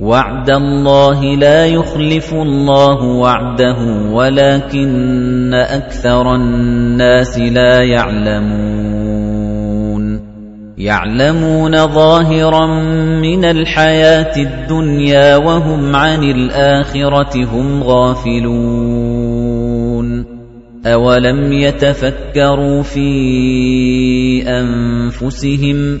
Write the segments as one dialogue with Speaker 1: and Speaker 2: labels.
Speaker 1: وعد الله لا يخلف الله وعده ولكن أكثر الناس لا يعلمون. يعلمون ظاهرا من الحياة الدنيا وهم عن الآخرة هم غافلون. أولم يتفكروا في أنفسهم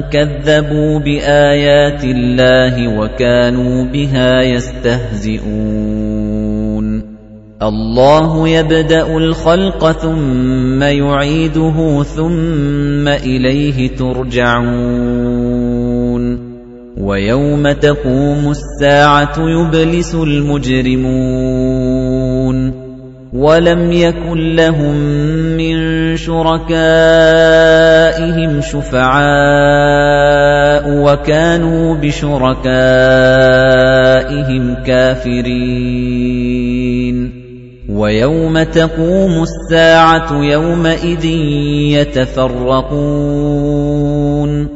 Speaker 1: كَذَّبُوا بِآيَاتِ اللَّهِ وَكَانُوا بِهَا يَسْتَهْزِئُونَ. اللَّهُ يَبْدَأُ الْخَلْقَ ثُمَّ يُعِيدُهُ ثُمَّ إِلَيْهِ تُرْجَعُونَ. وَيَوْمَ تَقُومُ السَّاعَةُ يُبْلِسُ الْمُجْرِمُونَ. وَلَمْ يَكُنْ لَهُم مِّن شُرَكَائِهِمْ شُفَعَاءُ وَكَانُوا بِشُرَكَائِهِمْ كَافِرِينَ. وَيَوْمَ تَقُومُ السَّاعَةُ يَوْمَئِذٍ يَتَفَرَّقُونَ.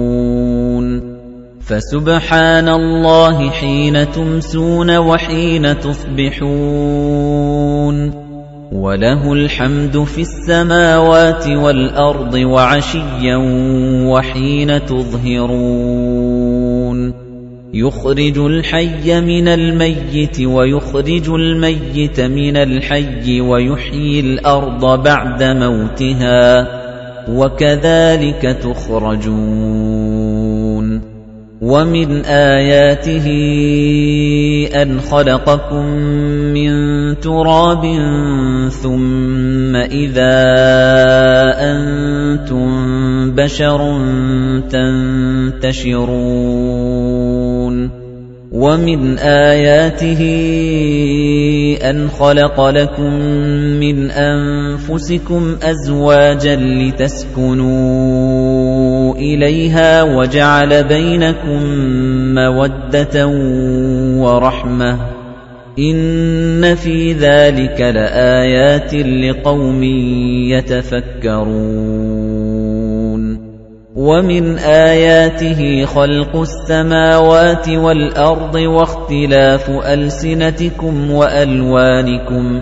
Speaker 1: فَسُبْحَانَ اللَّهِ حِينَ تُمْسُونَ وَحِينَ تُصْبِحُونَ وَلَهُ الْحَمْدُ فِي السَّمَاوَاتِ وَالْأَرْضِ وَعَشِيًّا وَحِينَ تُظْهِرُونَ يُخْرِجُ الْحَيَّ مِنَ الْمَيِّتِ وَيُخْرِجُ الْمَيِّتَ مِنَ الْحَيِّ وَيُحْيِي الْأَرْضَ بَعْدَ مَوْتِهَا وَكَذَلِكَ تُخْرَجُونَ وَمِنْ آيَاتِهِ أَنْ خَلَقَكُم مِّن تُرَابٍ ثُمَّ إِذَا أَنتُم بَشَرٌ تَنتَشِرُونَ وَمِنْ آيَاتِهِ أَنْ خَلَقَ لَكُم مِّنْ أَنفُسِكُمْ أَزْوَاجًا لِّتَسْكُنُوا إِلَيْهَا وَجَعَلَ بَيْنَكُم مَّوَدَّةً وَرَحْمَةً إِنَّ فِي ذَلِكَ لَآيَاتٍ لِقَوْمٍ يَتَفَكَّرُونَ وَمِنْ آيَاتِهِ خَلْقُ السَّمَاوَاتِ وَالْأَرْضِ وَاخْتِلَافُ أَلْسِنَتِكُمْ وَأَلْوَانِكُمْ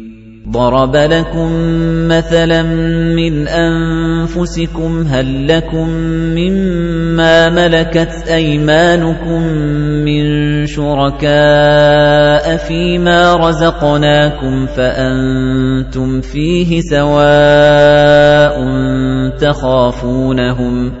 Speaker 1: ضَرَبَ لَكُم مَّثَلًا مِّنْ أَنفُسِكُمْ هَل لَّكُم مِّمَّا مَلَكَتْ أَيْمَانُكُم مِّن شُرَكَاءَ فِيمَا رَزَقْنَاكُمْ فَأَنتُمْ فِيهِ سَوَاءٌ تَخَافُونَهُمْ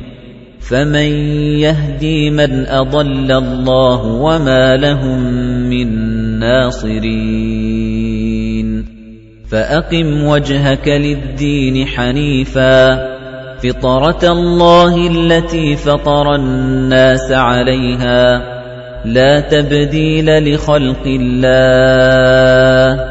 Speaker 1: فَمَن يَهْدِي مَنْ أَضَلَّ اللَّهُ وَمَا لَهُم مِّن نَّاصِرِينَ فَأَقِمْ وَجْهَكَ لِلدِّينِ حَنِيفًا فِطْرَتَ اللَّهِ الَّتِي فَطَرَ النَّاسَ عَلَيْهَا لَا تَبْدِيلَ لِخَلْقِ اللَّهِ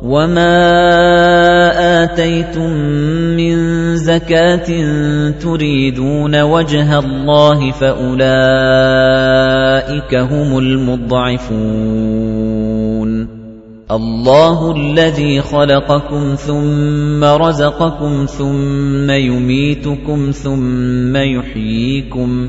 Speaker 1: وَمَا آتَيْتُم مِّن زَكَاةٍ تُرِيدُونَ وَجْهَ اللَّهِ فَأُولَٰئِكَ هُمُ الْمُضْعِفُونَ اللَّهُ الَّذِي خَلَقَكُمْ ثُمَّ رَزَقَكُمْ ثُمَّ يُمِيتُكُمْ ثُمَّ يُحْيِيكُمْ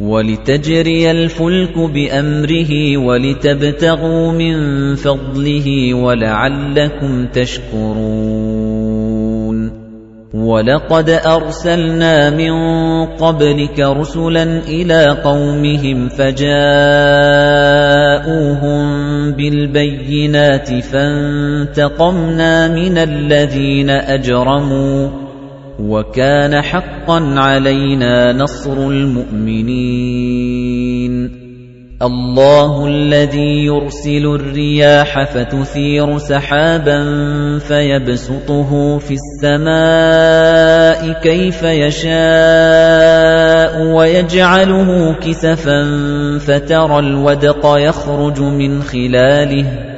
Speaker 1: وَلِتَجْرِيَ الْفُلْكُ بِأَمْرِهِ وَلِتَبْتَغُوا مِن فَضْلِهِ وَلَعَلَّكُمْ تَشْكُرُونَ. وَلَقَدْ أَرْسَلْنَا مِن قَبْلِكَ رُسُلًا إِلَىٰ قَوْمِهِمْ فَجَاءُوهُم بِالْبَيِّنَاتِ فَانتَقَمْنَا مِنَ الَّذِينَ أَجْرَمُوا وَكَانَ حَقًّا عَلَيْنَا نَصْرُ الْمُؤْمِنِينَ. اللَّهُ الَّذِي يُرْسِلُ الرِّيَاحَ فَتُثِيرُ سَحَابًا فَيَبْسُطُهُ فِي السَّمَاءِ كَيْفَ يَشَاءُ وَيَجْعَلُهُ كِسَفًا فَتَرَى الْوَدْقَ يَخْرُجُ مِنْ خِلَالِهِ.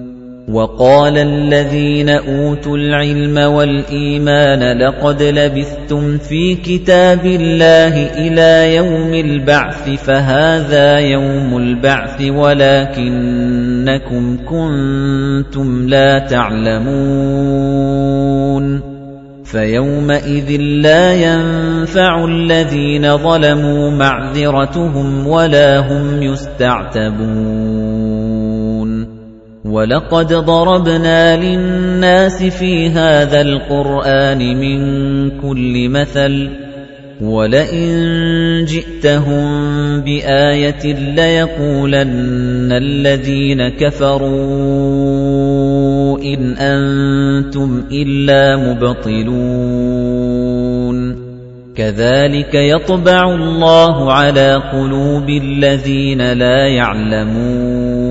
Speaker 1: وَقَالَ الَّذِينَ أُوتُوا الْعِلْمَ وَالْإِيمَانَ لَقَدْ لَبِثْتُمْ فِي كِتَابِ اللَّهِ إِلَى يَوْمِ الْبَعْثِ فَهَذَا يَوْمُ الْبَعْثِ وَلَكِنَّكُمْ كُنتُمْ لَا تَعْلَمُونَ فَيَوْمَئِذٍ لَّا يَنفَعُ الَّذِينَ ظَلَمُوا مَعْذِرَتُهُمْ وَلَا هُمْ يُسْتَعْتَبُونَ وَلَقَدْ ضَرَبْنَا لِلنَّاسِ فِي هَذَا الْقُرْآنِ مِنْ كُلِّ مَثَلٍ وَلَئِن جِئْتَهُم بِآيَةٍ لَّيَقُولَنَّ الَّذِينَ كَفَرُوا إِنْ أَنتُمْ إِلَّا مُبْطِلُونَ كَذَلِكَ يَطْبَعُ اللَّهُ عَلَى قُلُوبِ الَّذِينَ لَا يَعْلَمُونَ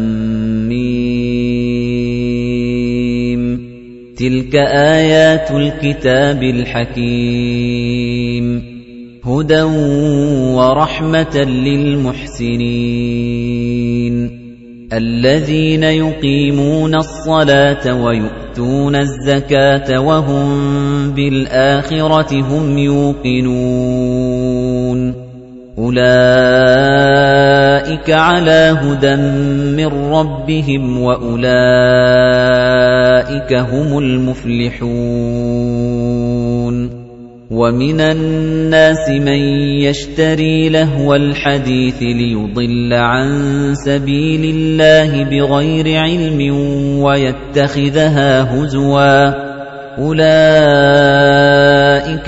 Speaker 1: تِلْكَ آيَاتُ الْكِتَابِ الْحَكِيمِ هُدًى وَرَحْمَةً لِلْمُحْسِنِينَ الَّذِينَ يُقِيمُونَ الصَّلَاةَ وَيُؤْتُونَ الزَّكَاةَ وَهُمْ بِالْآخِرَةِ هُمْ يُوقِنُونَ أُولَئِكَ عَلَى هُدًى مِّن رَّبِّهِمْ وَأُولَئِكَ هُمُ الْمُفْلِحُونَ وَمِنَ النَّاسِ مَن يَشْتَرِي لَهْوَ الْحَدِيثِ لِيُضِلَّ عَن سَبِيلِ اللَّهِ بِغَيْرِ عِلْمٍ وَيَتَّخِذَهَا هُزُوًا أُولَئِكَ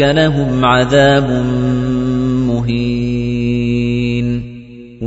Speaker 1: لَهُمْ عَذَابٌ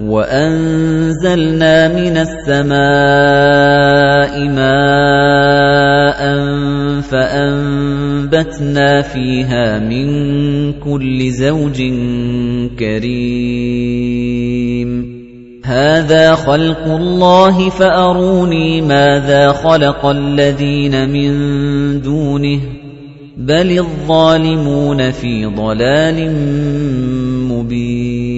Speaker 1: وَأَنزَلْنَا مِنَ السَّمَاءِ مَاءً فَأَنبَتْنَا فِيهَا مِن كُلِّ زَوْجٍ كَرِيمٍ. هَذَا خَلْقُ اللَّهِ فَأَرُونِي مَاذَا خَلَقَ الَّذِينَ مِن دُونِهِ. بَلِ الظَّالِمُونَ فِي ضَلَالٍ مُبِينٍ.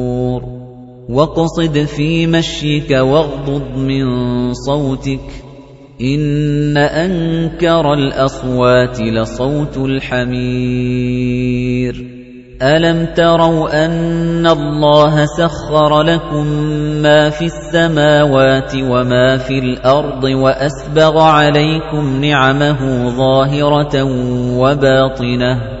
Speaker 1: وَاقْصِدْ فِي مَشْيِكَ وَاغْضُضْ مِن صَوْتِكَ ۚ. إِنَّ أَنكَرَ الْأَصْوَاتِ لَصَوْتُ الْحَمِيرِ. أَلَمْ تَرَوْا أَنَّ اللَّهَ سَخَّرَ لَكُم مَّا فِي السَّمَاوَاتِ وَمَا فِي الْأَرْضِ وَأَسْبَغَ عَلَيْكُمْ نِعَمَهُ ظَاهِرَةً وَبَاطِنَةً ۗ.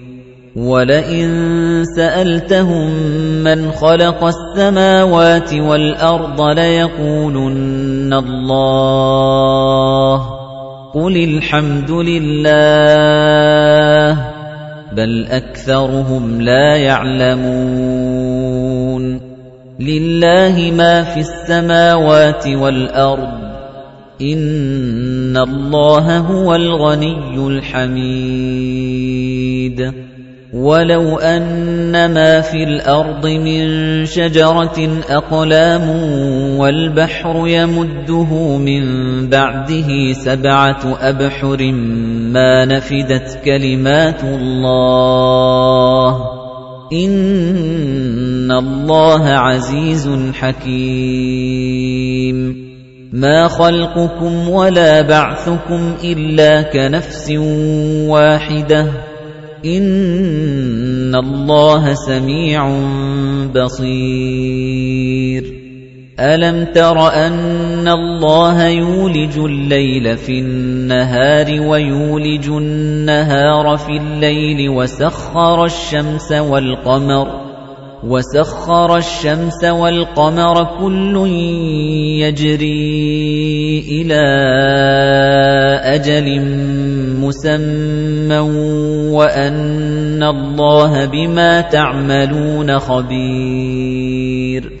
Speaker 1: وَلَئِن سَأَلْتَهُم مَّنْ خَلَقَ السَّمَاوَاتِ وَالْأَرْضَ لَيَقُولُنَّ اللَّهُ ۚ قُلِ الْحَمْدُ لِلَّهِ بَلْ أَكْثَرُهُمْ لَا يَعْلَمُونَ لِلَّهِ مَا فِي السَّمَاوَاتِ وَالْأَرْضِ إِنَّ اللَّهَ هُوَ الْغَنِيُّ الْحَمِيدُ وَلَوْ أَنَّ مَا فِي الْأَرْضِ مِن شَجَرَةٍ أَقْلَامٌ وَالْبَحْرُ يَمُدُّهُ مِن بَعْدِهِ سَبْعَةُ أَبْحُرٍ مَّا نَفِدَتْ كَلِمَاتُ اللَّهِ ۗ إِنَّ اللَّهَ عَزِيزٌ حَكِيمٌ مَا خَلْقُكُمْ وَلَا بَعْثُكُمْ إِلَّا كَنَفْسٍ وَاحِدَةٍ ۗ إِنَّ اللَّهَ سَمِيعٌ بَصِيرٌ أَلَمْ تَرَ أَنَّ اللَّهَ يُولِجُ اللَّيْلَ فِي النَّهَارِ وَيُولِجُ النَّهَارَ فِي اللَّيْلِ وَسَخَّرَ الشَّمْسَ وَالْقَمَرَ وَسَخَّرَ الشَّمْسَ وَالْقَمَرَ كُلٌّ يَجْرِي إِلَى أَجَلٍ مُّسَمًّى وَأَنَّ اللَّهَ بِمَا تَعْمَلُونَ خَبِيرٌ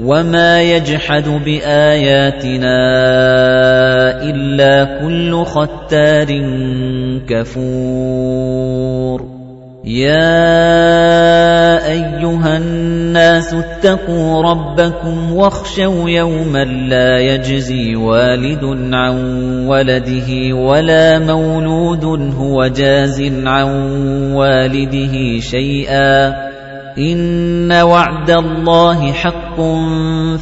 Speaker 1: وَمَا يَجْحَدُ بِآيَاتِنَا إِلَّا كُلُّ خَتَّارٍ كَفُورٍ يَا أَيُّهَا النَّاسُ اتَّقُوا رَبَّكُمْ وَاخْشَوْا يَوْمًا لَّا يَجْزِي وَالِدٌ عَن وَلَدِهِ وَلَا مَوْلُودٌ هُوَ جَازٍ عَن وَالِدِهِ شَيْئًا إِنَّ وَعْدَ اللَّهِ حَقٌّ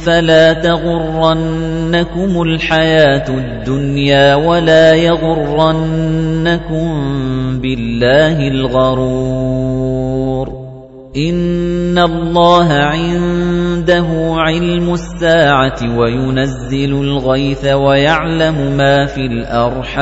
Speaker 1: فَلَا تَغُرَّنَّكُمُ الْحَيَاةُ الدُّنْيَا وَلَا يَغُرَّنَّكُم بِاللَّهِ الْغَرُورُ إِنَّ اللَّهَ عِندَهُ عِلْمُ السَّاعَةِ وَيُنَزِّلُ الْغَيْثَ وَيَعْلَمُ مَا فِي الْأَرْحَامِ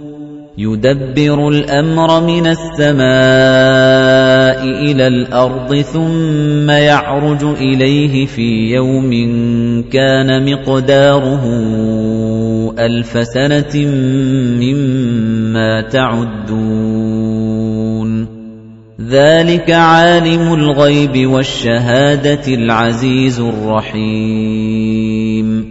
Speaker 1: يُدَبِّرُ الْأَمْرَ مِنَ السَّمَاءِ إِلَى الْأَرْضِ ثُمَّ يَعْرُجُ إِلَيْهِ فِي يَوْمٍ كَانَ مِقْدَارُهُ أَلْفَ سَنَةٍ مِّمَّا تَعُدُّونَ. ذَلِكَ عَالِمُ الْغَيْبِ وَالشَّهَادَةِ الْعَزِيزُ الرَّحِيمُ.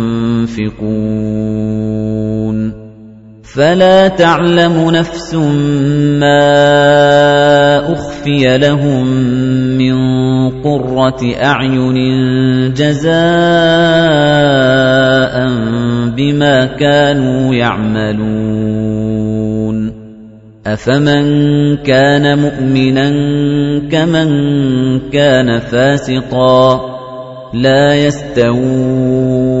Speaker 1: يُنفِقُونَ. فَلَا تَعْلَمُ نَفْسٌ مَا أُخْفِيَ لَهُم مِّن قُرَّةِ أَعْيُنٍ جَزَاءً بِمَا كَانُوا يَعْمَلُونَ. أَفَمَن كَانَ مُؤْمِنًا كَمَن كَانَ فَاسِقًا. لَّا يَسْتَوُونَ.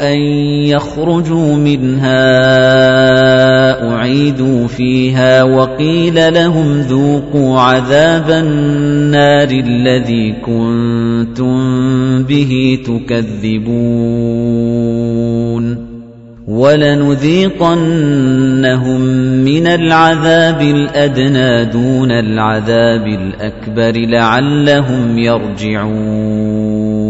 Speaker 1: أَن يَخْرُجُوا مِنْهَا أُعِيدُوا فِيهَا وَقِيلَ لَهُمْ ذُوقُوا عَذَابَ النَّارِ الَّذِي كُنتُم بِهِ تُكَذِّبُونَ وَلَنُذِيقَنَّهُم مِّنَ الْعَذَابِ الْأَدْنَىٰ دُونَ الْعَذَابِ الْأَكْبَرِ لَعَلَّهُمْ يَرْجِعُونَ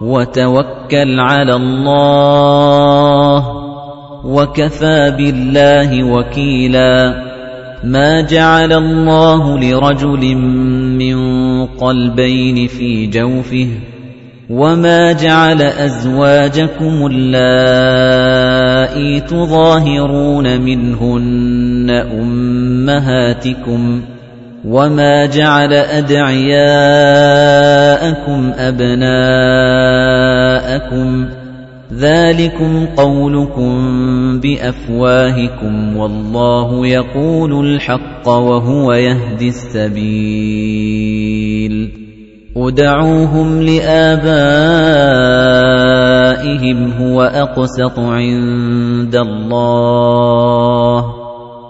Speaker 1: وَتَوَكَّلْ عَلَى اللَّهِ وَكَفَىٰ بِاللَّهِ وَكِيلًا مَا جَعَلَ اللَّهُ لِرَجُلٍ مِّن قَلْبَيْنِ فِي جَوْفِهِ وَمَا جَعَلَ أَزْوَاجَكُمُ اللَّائِي تُظَاهِرُونَ مِنْهُنَّ أُمَّهَاتِكُمْ وَمَا جَعَلَ أَدْعِيَاءَكُمْ أَبْنَاءَكُمْ ذَلِكُمْ قَوْلُكُمْ بِأَفْوَاهِكُمْ وَاللَّهُ يَقُولُ الْحَقَّ وَهُوَ يَهْدِي السَّبِيلَ ادْعُوهُمْ لِآبَائِهِمْ هُوَ أَقْسَطُ عِندَ اللَّهِ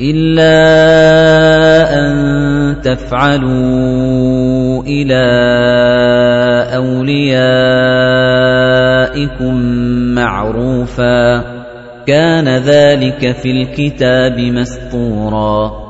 Speaker 1: إِلَّا أَن تَفْعَلُوا إِلَىٰ أَوْلِيَائِكُم مَّعْرُوفًا ۚ. كَانَ ذَٰلِكَ فِي الْكِتَابِ مَسْطُورًا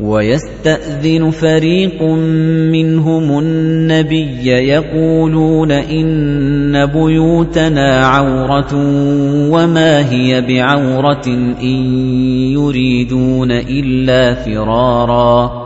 Speaker 1: وَيَسْتَأْذِنُ فَرِيقٌ مِّنْهُمُ النَّبِيَّ يَقُولُونَ إِنَّ بُيُوتَنَا عَوْرَةٌ وَمَا هِيَ بِعَوْرَةٍ إِن يُرِيدُونَ إِلَّا فِرَارًا.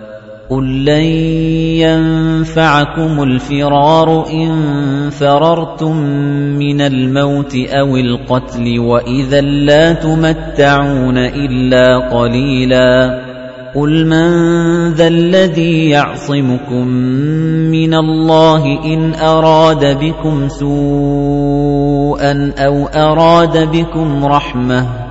Speaker 1: قُل لَّن يَنفَعَكُمُ الْفِرَارُ إِن فَرَرْتُم مِّنَ الْمَوْتِ أَوِ الْقَتْلِ وَإِذًا لَّا تُمَتَّعُونَ إِلَّا قَلِيلًا قُلْ مَن ذَا الَّذِي يَعْصِمُكُم مِّنَ اللَّهِ إِنْ أَرَادَ بِكُمْ سُوءًا أَوْ أَرَادَ بِكُمْ رَحْمَةً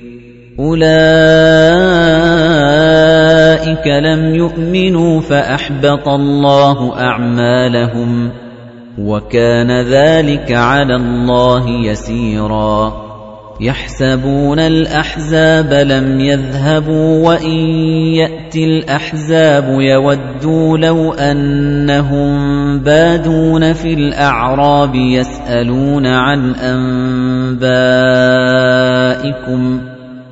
Speaker 1: أُولَئِكَ لَمْ يُؤْمِنُوا فَأَحْبَطَ اللَّهُ أَعْمَالَهُمْ وَكَانَ ذَلِكَ عَلَى اللَّهِ يَسِيرًا يَحْسَبُونَ الْأَحْزَابَ لَمْ يَذْهَبُوا وَإِن يَأْتِ الْأَحْزَابُ يَوَدُّوا لَوْ أَنَّهُم بَادُونَ فِي الْأَعْرَابِ يَسْأَلُونَ عَنْ أَنبَائِكُمْ ۖ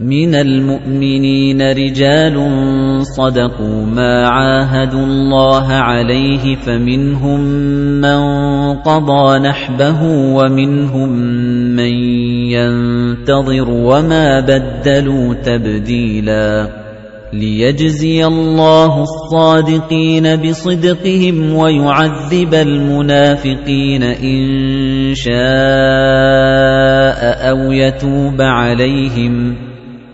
Speaker 1: مِنَ الْمُؤْمِنِينَ رِجَالٌ صَدَقُوا مَا عَاهَدُوا اللَّهَ عَلَيْهِ فَمِنْهُم مَّن قَضَىٰ نَحْبَهُ وَمِنْهُم مَّن يَنتَظِرُ وَمَا بَدَّلُوا تَبْدِيلًا لِيَجْزِيَ اللَّهُ الصَّادِقِينَ بِصِدْقِهِمْ وَيُعَذِّبَ الْمُنَافِقِينَ إِن شَاءَ أَوْ يَتُوبَ عَلَيْهِمْ ۚ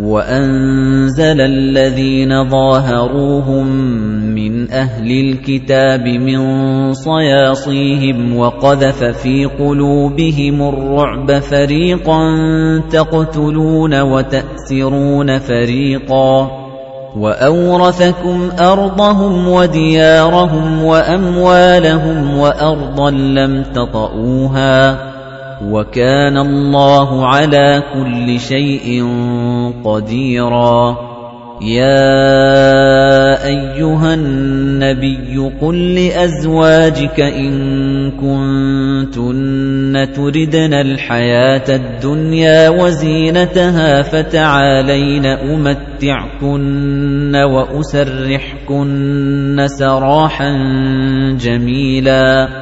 Speaker 1: وَأَنزَلَ الَّذِينَ ظَاهَرُوهُم مِّنْ أَهْلِ الْكِتَابِ مِن صَيَاصِيهِمْ وَقَذَفَ فِي قُلُوبِهِمُ الرُّعْبَ فَرِيقًا تَقْتُلُونَ وَتَأْسِرُونَ فَرِيقًا وَأَوْرَثَكُمْ أَرْضَهُمْ وَدِيَارَهُمْ وَأَمْوَالَهُمْ وَأَرْضًا لَّمْ تَطَئُوهَا وَكَانَ اللَّهُ عَلَى كُلِّ شَيْءٍ قَدِيرًا. يَا أَيُّهَا النَّبِيُّ قُل لِّأَزْوَاجِكَ إِن كُنتُنَّ تُرِدْنَ الْحَيَاةَ الدُّنْيَا وَزِينَتَهَا فَتَعَالَيْنَ أُمَتِّعْكُنَّ وَأُسَرِّحْكُنَّ سَرَاحًا جَمِيلًا.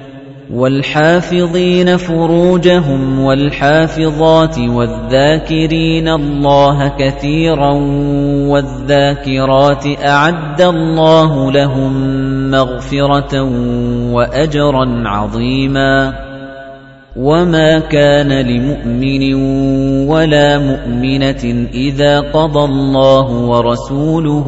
Speaker 1: وَالْحَافِظِينَ فُرُوجَهُمْ وَالْحَافِظَاتِ وَالذَّاكِرِينَ اللَّهَ كَثِيرًا وَالذَّاكِرَاتِ أَعَدَّ اللَّهُ لَهُم مَّغْفِرَةً وَأَجْرًا عَظِيمًا وَمَا كَانَ لِمُؤْمِنٍ وَلَا مُؤْمِنَةٍ إِذَا قَضَى اللَّهُ وَرَسُولُهُ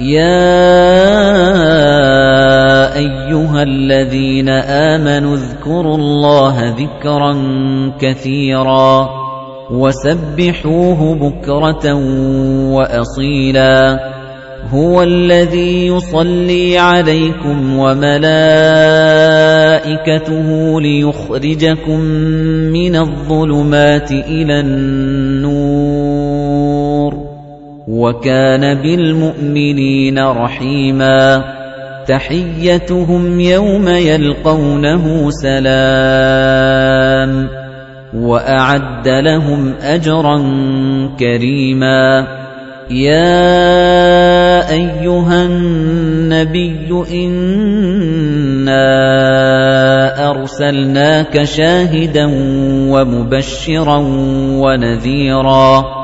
Speaker 1: يَا أَيُّهَا الَّذِينَ آمَنُوا اذْكُرُوا اللَّهَ ذِكْرًا كَثِيرًا وَسَبِّحُوهُ بُكْرَةً وَأَصِيلًا هُوَ الَّذِي يُصَلِّي عَلَيْكُمْ وَمَلَائِكَتُهُ لِيُخْرِجَكُم مِّنَ الظُّلُمَاتِ إِلَى النُّورِ وَكَانَ بِالْمُؤْمِنِينَ رَحِيمًا. تَحِيَّتُهُمْ يَوْمَ يَلْقَوْنَهُ سَلَامٌ. وأعد لهم أجرا كريما. يا أيها النبي إنا أرسلناك شاهدا ومبشرا ونذيرا.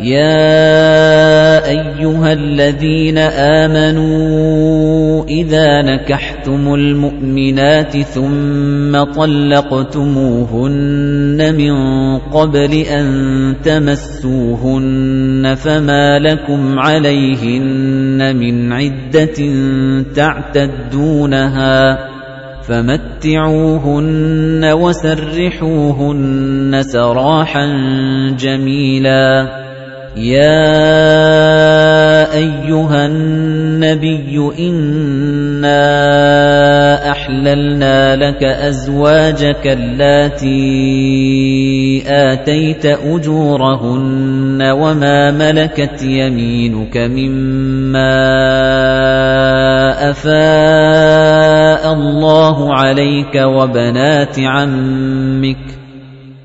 Speaker 1: يَا أَيُّهَا الَّذِينَ آمَنُوا إِذَا نَكَحْتُمُ الْمُؤْمِنَاتِ ثُمَّ طَلَّقْتُمُوهُنَّ مِن قَبْلِ أَن تَمَسُّوهُنَّ فَمَا لَكُمْ عَلَيْهِنَّ مِنْ عِدَّةٍ تَعْتَدُّونَهَا فَمَتِّعُوهُنَّ وَسَرِّحُوهُنَّ سَرَاحًا جَمِيلًا يَا أَيُّهَا النَّبِيُّ إِنَّا أَحْلَلْنَا لَكَ أَزْوَاجَكَ اللَّاتِي آتَيْتَ أُجُورَهُنَّ وَمَا مَلَكَتْ يَمِينُكَ مِمَّا أَفَاءَ اللَّهُ عَلَيْكَ وَبَنَاتِ عَمِّكَ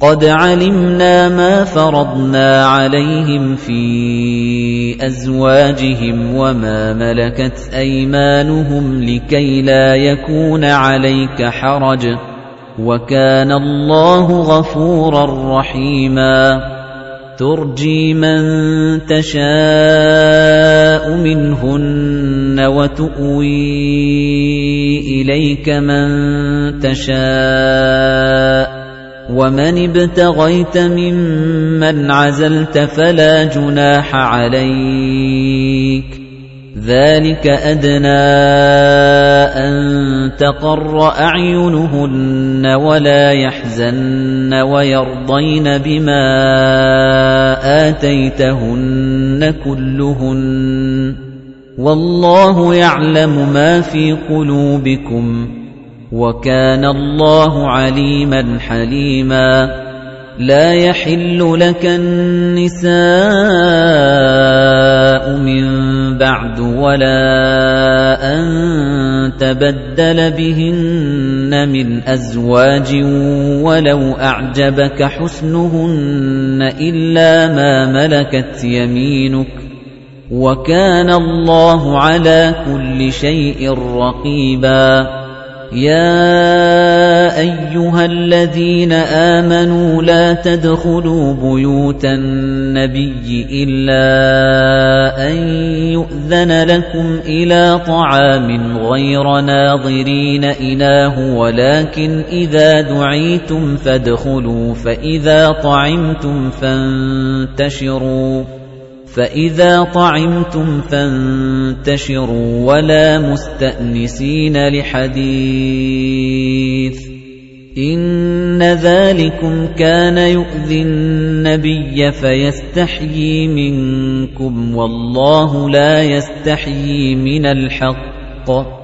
Speaker 1: قَدْ عَلِمْنَا مَا فَرَضْنَا عَلَيْهِمْ فِي أَزْوَاجِهِمْ وَمَا مَلَكَتْ أَيْمَانُهُمْ لِكَيْ لَا يَكُونَ عَلَيْكَ حَرَجٌ وَكَانَ اللَّهُ غَفُورًا رَّحِيمًا. تُرْجِي مَن تَشَاءُ مِنْهُنَّ وَتُؤْوِي إِلَيْكَ مَن تَشَاءُ وَمَنِ ابْتَغَيْتَ مِمَّنْ عَزَلْتَ فَلَا جُنَاحَ عَلَيْكَ. ذَلِكَ أَدْنَى أَن تَقَرَّ أَعْيُنُهُنَّ وَلَا يَحْزَنَّ وَيَرْضَيْنَ بِمَا آتَيْتَهُنَّ كُلُّهُنَّ. وَاللَّهُ يَعْلَمُ مَا فِي قُلُوبِكُمْ. وَكَانَ اللَّهُ عَلِيمًا حَلِيمًا. لَا يَحِلُّ لَكَ النِّسَاءُ مِن بَعْدُ وَلَا أَن تَبَدَّلَ بِهِنَّ مِنْ أَزْوَاجٍ وَلَوْ أَعْجَبَكَ حُسْنُهُنَّ إِلَّا مَا مَلَكَتْ يَمِينُكَ. وَكَانَ اللَّهُ عَلَى كُلِّ شَيْءٍ رَّقِيبًا. يَا أَيُّهَا الَّذِينَ آمَنُوا لَا تَدْخُلُوا بُيُوتَ النَّبِيِّ إِلَّا أَن يُؤْذَنَ لَكُمْ إِلَىٰ طَعَامٍ غَيْرَ نَاظِرِينَ إِنَاهُ وَلَٰكِنْ إِذَا دُعِيتُمْ فَادْخُلُوا فَإِذَا طَعِمْتُمْ فَانتَشِرُوا. فَإِذَا طَعِمْتُمْ فَانتَشِرُوا وَلَا مُسْتَأْنِسِينَ لِحَدِيثٍ إِنَّ ذَلِكُمْ كَانَ يُؤْذِي النَّبِيَّ فَيَسْتَحْيِي مِنكُمْ وَاللَّهُ لَا يَسْتَحْيِي مِنَ الْحَقِّ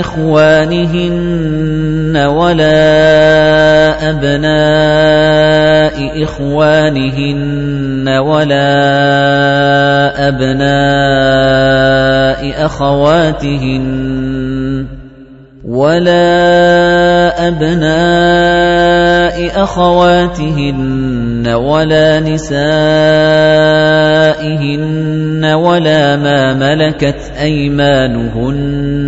Speaker 1: إِخْوَانِهِنَّ وَلَا أَبْنَاءِ إِخْوَانِهِنَّ وَلَا أَبْنَاءِ أَخَوَاتِهِنَّ وَلَا أَبْنَاءِ أَخَوَاتِهِنَّ وَلَا نِسَائِهِنَّ وَلَا مَا مَلَكَتْ أَيْمَانُهُنَّ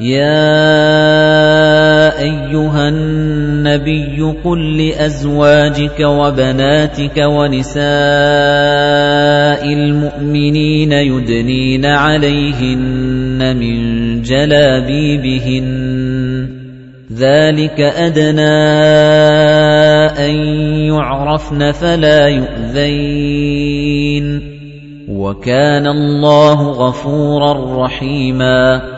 Speaker 1: يَا أَيُّهَا النَّبِيُّ قُل لِّأَزْوَاجِكَ وَبَنَاتِكَ وَنِسَاءِ الْمُؤْمِنِينَ يُدْنِينَ عَلَيْهِنَّ مِن جَلَابِيبِهِنَّ ذَلِكَ أَدْنَىٰ أَن يُعْرَفْنَ فَلَا يُؤْذَيْنَ وَكَانَ اللَّهُ غَفُورًا رَّحِيمًا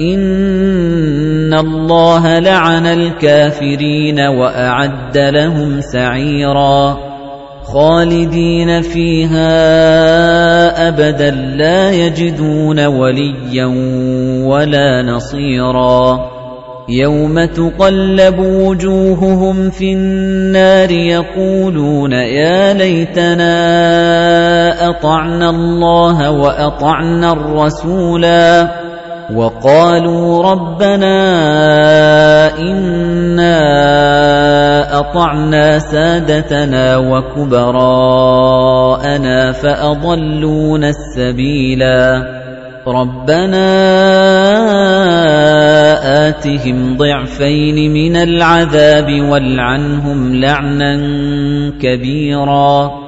Speaker 1: إِنَّ اللَّهَ لَعَنَ الْكَافِرِينَ وَأَعَدَّ لَهُمْ سَعِيرًا خَالِدِينَ فِيهَا أَبَدًا لَّا يَجِدُونَ وَلِيًّا وَلَا نَصِيرًا يَوْمَ تُقَلَّبُ وُجُوهُهُمْ فِي النَّارِ يَقُولُونَ يَا لَيْتَنَا أَطَعْنَا اللَّهَ وَأَطَعْنَا الرَّسُولَا وَقَالُوا رَبَّنَا إِنَّا أَطَعْنَا سَادَتَنَا وَكُبَرَاءَنَا فَأَضَلُّونَا السَّبِيلَا. رَبَّنَا آتِهِمْ ضِعْفَيْنِ مِنَ الْعَذَابِ وَالْعَنْهُمْ لَعْنًا كَبِيرًا.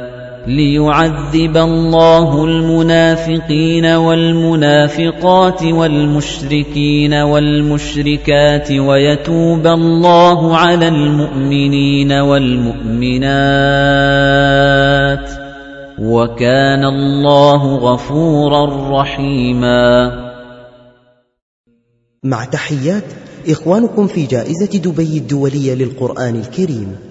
Speaker 1: لِيُعَذِّبَ اللَّهُ الْمُنَافِقِينَ وَالْمُنَافِقَاتِ وَالْمُشْرِكِينَ وَالْمُشْرِكَاتِ وَيَتُوبَ اللَّهُ عَلَى الْمُؤْمِنِينَ وَالْمُؤْمِنَاتِ وَكَانَ اللَّهُ غَفُورًا رَّحِيمًا.
Speaker 2: مع تحيات إخوانكم في جائزة دبي الدولية للقرآن الكريم.